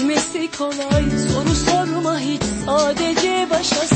Etmesi kolay soru sorma hiç. Sadece başa